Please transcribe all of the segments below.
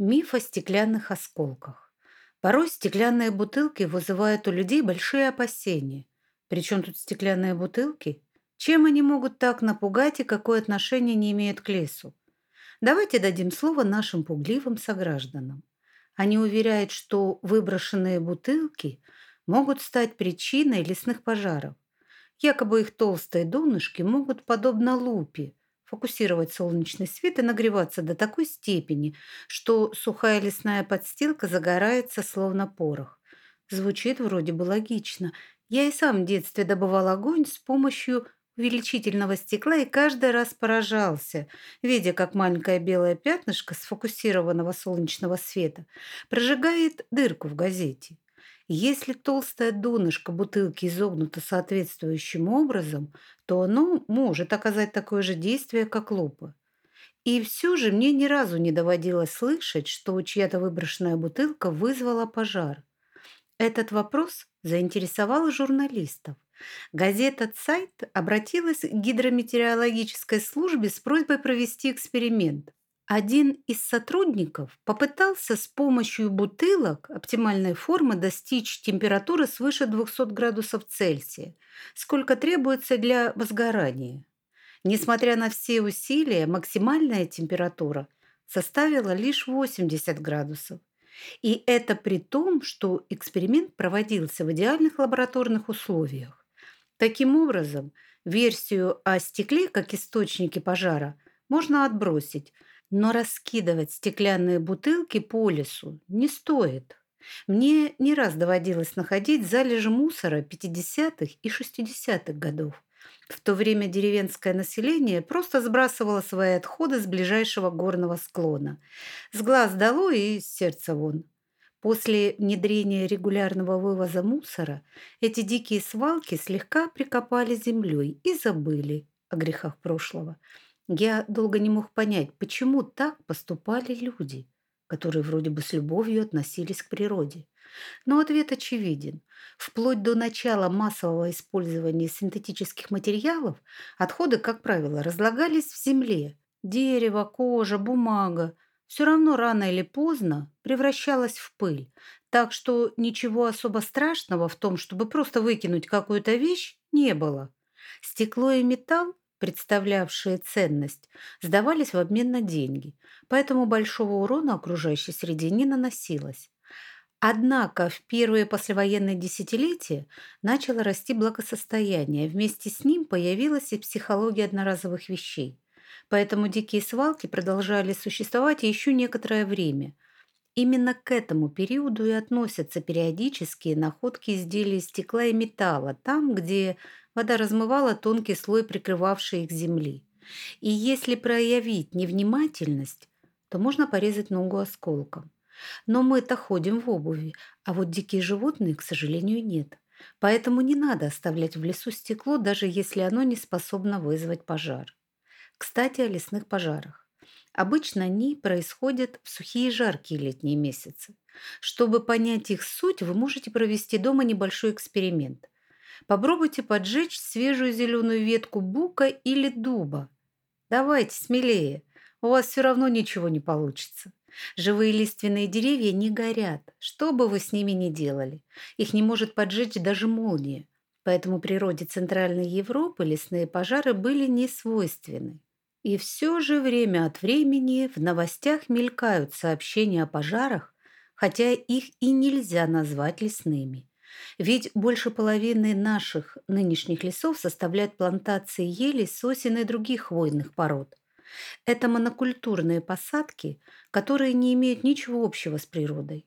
Миф о стеклянных осколках. Порой стеклянные бутылки вызывают у людей большие опасения. Причем тут стеклянные бутылки? Чем они могут так напугать и какое отношение не имеют к лесу? Давайте дадим слово нашим пугливым согражданам. Они уверяют, что выброшенные бутылки могут стать причиной лесных пожаров. Якобы их толстые донышки могут, подобно лупе, фокусировать солнечный свет и нагреваться до такой степени, что сухая лесная подстилка загорается словно порох. Звучит вроде бы логично. Я и сам в детстве добывал огонь с помощью увеличительного стекла и каждый раз поражался, видя, как маленькое белое пятнышко сфокусированного солнечного света прожигает дырку в газете. Если толстая донышко бутылки изогнуто соответствующим образом, то оно может оказать такое же действие, как лупа. И все же мне ни разу не доводилось слышать, что чья-то выброшенная бутылка вызвала пожар. Этот вопрос заинтересовал журналистов. Газета «Цайт» обратилась к гидрометеорологической службе с просьбой провести эксперимент. Один из сотрудников попытался с помощью бутылок оптимальной формы достичь температуры свыше 200 градусов Цельсия, сколько требуется для возгорания. Несмотря на все усилия, максимальная температура составила лишь 80 градусов. И это при том, что эксперимент проводился в идеальных лабораторных условиях. Таким образом, версию о стекле как источнике пожара можно отбросить – но раскидывать стеклянные бутылки по лесу не стоит. Мне не раз доводилось находить залежи мусора 50-х и 60-х годов. В то время деревенское население просто сбрасывало свои отходы с ближайшего горного склона. С глаз дало и сердца вон. После внедрения регулярного вывоза мусора эти дикие свалки слегка прикопали землей и забыли о грехах прошлого – я долго не мог понять, почему так поступали люди, которые вроде бы с любовью относились к природе. Но ответ очевиден. Вплоть до начала массового использования синтетических материалов отходы, как правило, разлагались в земле. Дерево, кожа, бумага все равно рано или поздно превращалось в пыль. Так что ничего особо страшного в том, чтобы просто выкинуть какую-то вещь, не было. Стекло и металл представлявшие ценность, сдавались в обмен на деньги, поэтому большого урона окружающей среде не наносилось. Однако в первые послевоенные десятилетия начало расти благосостояние, вместе с ним появилась и психология одноразовых вещей. Поэтому дикие свалки продолжали существовать еще некоторое время. Именно к этому периоду и относятся периодические находки изделий из стекла и металла, там, где Вода размывала тонкий слой, прикрывавший их земли. И если проявить невнимательность, то можно порезать ногу осколком. Но мы-то ходим в обуви, а вот дикие животные, к сожалению, нет. Поэтому не надо оставлять в лесу стекло, даже если оно не способно вызвать пожар. Кстати, о лесных пожарах. Обычно они происходят в сухие жаркие летние месяцы. Чтобы понять их суть, вы можете провести дома небольшой эксперимент – Попробуйте поджечь свежую зеленую ветку бука или дуба. Давайте смелее, у вас все равно ничего не получится. Живые лиственные деревья не горят, что бы вы с ними ни делали. Их не может поджечь даже молния. Поэтому природе Центральной Европы лесные пожары были не свойственны. И все же время от времени в новостях мелькают сообщения о пожарах, хотя их и нельзя назвать лесными. Ведь больше половины наших нынешних лесов составляют плантации ели, сосен и других хвойных пород. Это монокультурные посадки, которые не имеют ничего общего с природой.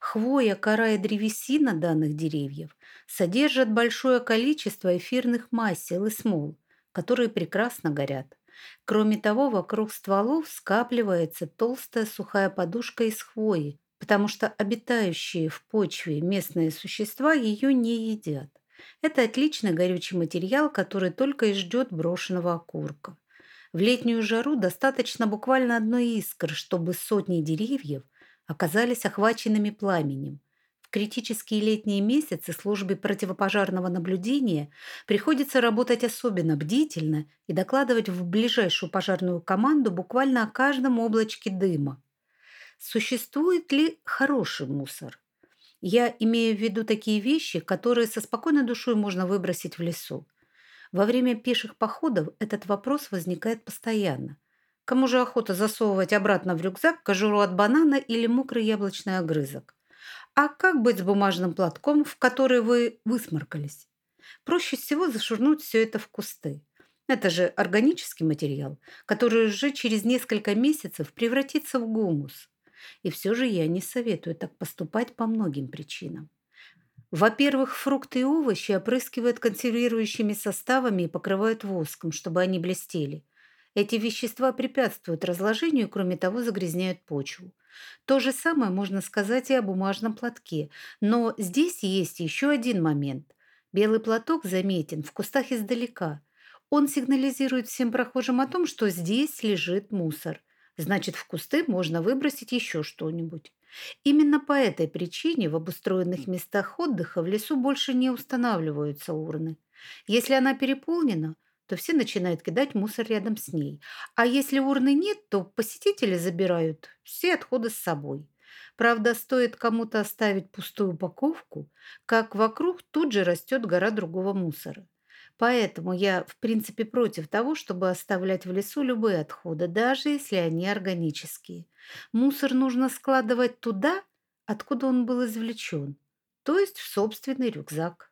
Хвоя, кора и древесина данных деревьев содержат большое количество эфирных масел и смол, которые прекрасно горят. Кроме того, вокруг стволов скапливается толстая сухая подушка из хвои, потому что обитающие в почве местные существа ее не едят. Это отличный горючий материал, который только и ждет брошенного окурка. В летнюю жару достаточно буквально одной искры, чтобы сотни деревьев оказались охваченными пламенем. Критические летние месяцы службе противопожарного наблюдения приходится работать особенно бдительно и докладывать в ближайшую пожарную команду буквально о каждом облачке дыма. Существует ли хороший мусор? Я имею в виду такие вещи, которые со спокойной душой можно выбросить в лесу. Во время пеших походов этот вопрос возникает постоянно. Кому же охота засовывать обратно в рюкзак кожуру от банана или мокрый яблочный огрызок? А как быть с бумажным платком, в который вы высморкались? Проще всего зашвырнуть все это в кусты. Это же органический материал, который уже через несколько месяцев превратится в гумус. И все же я не советую так поступать по многим причинам. Во-первых, фрукты и овощи опрыскивают консервирующими составами и покрывают воском, чтобы они блестели. Эти вещества препятствуют разложению, кроме того, загрязняют почву. То же самое можно сказать и о бумажном платке, но здесь есть еще один момент. Белый платок заметен в кустах издалека. Он сигнализирует всем прохожим о том, что здесь лежит мусор. Значит, в кусты можно выбросить еще что-нибудь. Именно по этой причине в обустроенных местах отдыха в лесу больше не устанавливаются урны. Если она переполнена, то все начинают кидать мусор рядом с ней. А если урны нет, то посетители забирают все отходы с собой. Правда, стоит кому-то оставить пустую упаковку, как вокруг тут же растет гора другого мусора. Поэтому я, в принципе, против того, чтобы оставлять в лесу любые отходы, даже если они органические. Мусор нужно складывать туда, откуда он был извлечен, то есть в собственный рюкзак.